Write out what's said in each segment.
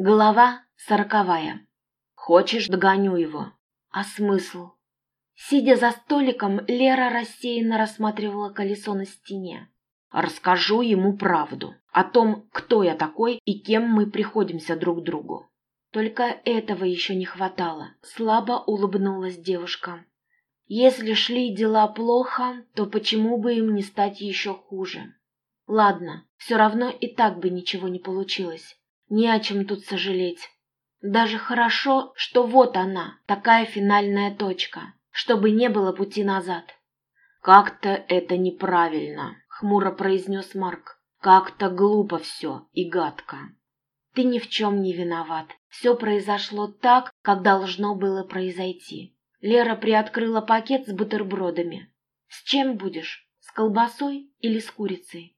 Глава сороковая. Хочешь, догоню его. А смысл? Сидя за столиком, Лера рассеянно рассматривала колесо на стене. Расскажу ему правду о том, кто я такой и кем мы приходимся друг другу. Только этого еще не хватало. Слабо улыбнулась девушка. Если шли дела плохо, то почему бы им не стать еще хуже? Ладно, все равно и так бы ничего не получилось. Не о чем тут сожалеть. Даже хорошо, что вот она, такая финальная точка, чтобы не было пути назад. «Как-то это неправильно», — хмуро произнес Марк. «Как-то глупо все и гадко». «Ты ни в чем не виноват. Все произошло так, как должно было произойти». Лера приоткрыла пакет с бутербродами. «С чем будешь? С колбасой или с курицей?»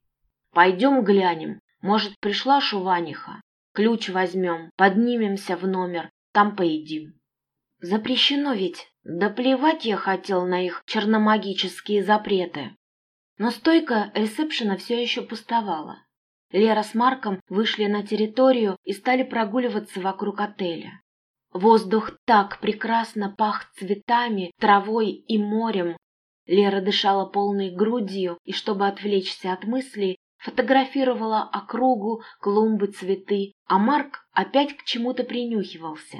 «Пойдем глянем. Может, пришла Шуваниха? Ключ возьмем, поднимемся в номер, там поедим. Запрещено ведь. Да плевать я хотел на их черномагические запреты. Но стойка ресепшена все еще пустовала. Лера с Марком вышли на территорию и стали прогуливаться вокруг отеля. Воздух так прекрасно пах цветами, травой и морем. Лера дышала полной грудью и, чтобы отвлечься от мыслей, фотографировала округу, клумбы, цветы, а Марк опять к чему-то принюхивался.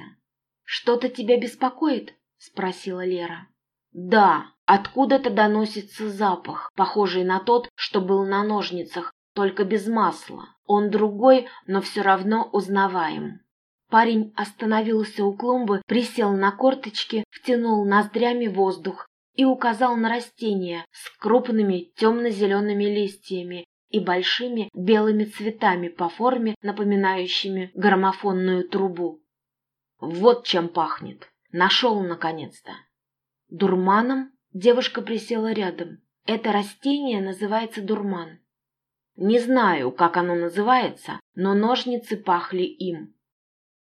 «Что-то тебя беспокоит?» — спросила Лера. «Да, откуда-то доносится запах, похожий на тот, что был на ножницах, только без масла. Он другой, но все равно узнаваем». Парень остановился у клумбы, присел на корточки, втянул ноздрями воздух и указал на растение с крупными темно-зелеными листьями и большими белыми цветами по форме, напоминающими граммофонную трубу. Вот чем пахнет. Нашел, наконец-то. Дурманом девушка присела рядом. Это растение называется дурман. Не знаю, как оно называется, но ножницы пахли им.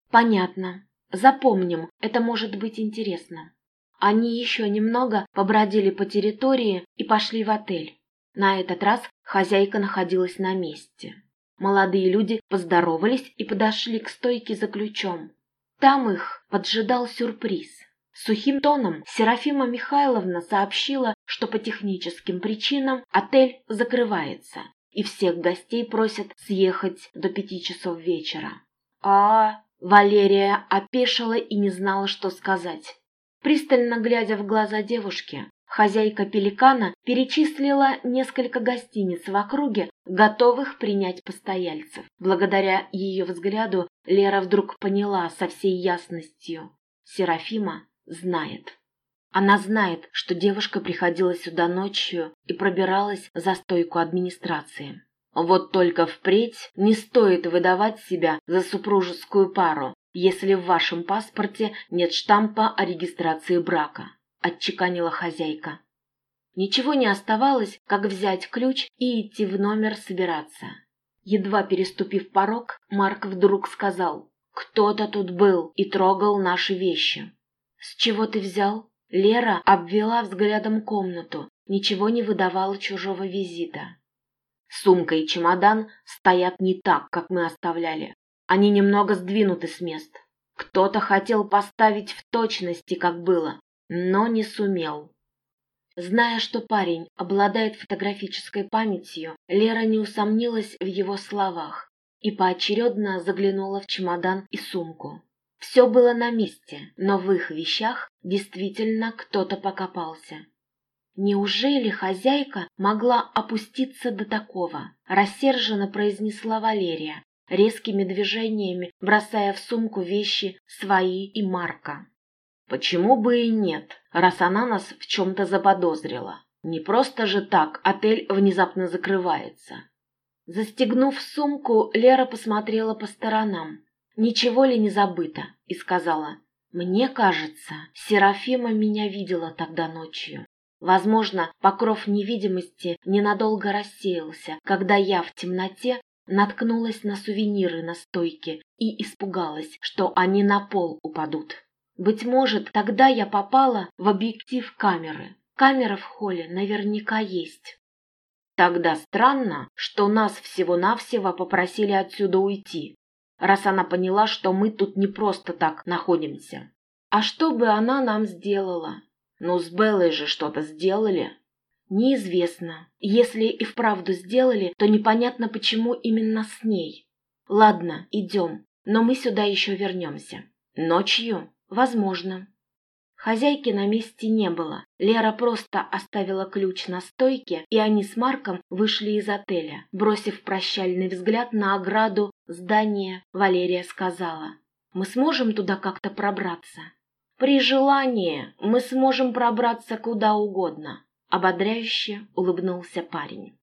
Понятно. Запомним, это может быть интересно. Они еще немного побродили по территории и пошли в отель. На этот раз хозяйка находилась на месте. Молодые люди поздоровались и подошли к стойке за ключом. Там их поджидал сюрприз. Сухим тоном Серафима Михайловна сообщила, что по техническим причинам отель закрывается, и всех гостей просят съехать до пяти часов вечера. А Валерия опешила и не знала, что сказать. Пристально глядя в глаза девушки, Хозяйка «Пеликана» перечислила несколько гостиниц в округе, готовых принять постояльцев. Благодаря ее взгляду Лера вдруг поняла со всей ясностью. Серафима знает. Она знает, что девушка приходила сюда ночью и пробиралась за стойку администрации. Вот только впредь не стоит выдавать себя за супружескую пару, если в вашем паспорте нет штампа о регистрации брака отчеканила хозяйка. Ничего не оставалось, как взять ключ и идти в номер собираться. Едва переступив порог, Марк вдруг сказал, «Кто-то тут был и трогал наши вещи». «С чего ты взял?» Лера обвела взглядом комнату, ничего не выдавала чужого визита. Сумка и чемодан стоят не так, как мы оставляли. Они немного сдвинуты с мест. Кто-то хотел поставить в точности, как было, но не сумел. Зная, что парень обладает фотографической памятью, Лера не усомнилась в его словах и поочередно заглянула в чемодан и сумку. Все было на месте, но в их вещах действительно кто-то покопался. «Неужели хозяйка могла опуститься до такого?» – рассерженно произнесла Валерия, резкими движениями бросая в сумку вещи свои и Марка. Почему бы и нет, раз она нас в чем-то заподозрила? Не просто же так отель внезапно закрывается. Застегнув сумку, Лера посмотрела по сторонам. Ничего ли не забыто? И сказала, «Мне кажется, Серафима меня видела тогда ночью. Возможно, покров невидимости ненадолго рассеялся, когда я в темноте наткнулась на сувениры на стойке и испугалась, что они на пол упадут. Быть может, тогда я попала в объектив камеры. Камера в холле наверняка есть. Тогда странно, что нас всего-навсего попросили отсюда уйти. раз она поняла, что мы тут не просто так находимся. А что бы она нам сделала? Ну, с Беллой же что-то сделали. Неизвестно. Если и вправду сделали, то непонятно, почему именно с ней. Ладно, идем, но мы сюда еще вернемся. Ночью? Возможно. Хозяйки на месте не было. Лера просто оставила ключ на стойке, и они с Марком вышли из отеля. Бросив прощальный взгляд на ограду здания, Валерия сказала, «Мы сможем туда как-то пробраться?» «При желании мы сможем пробраться куда угодно», — ободряюще улыбнулся парень.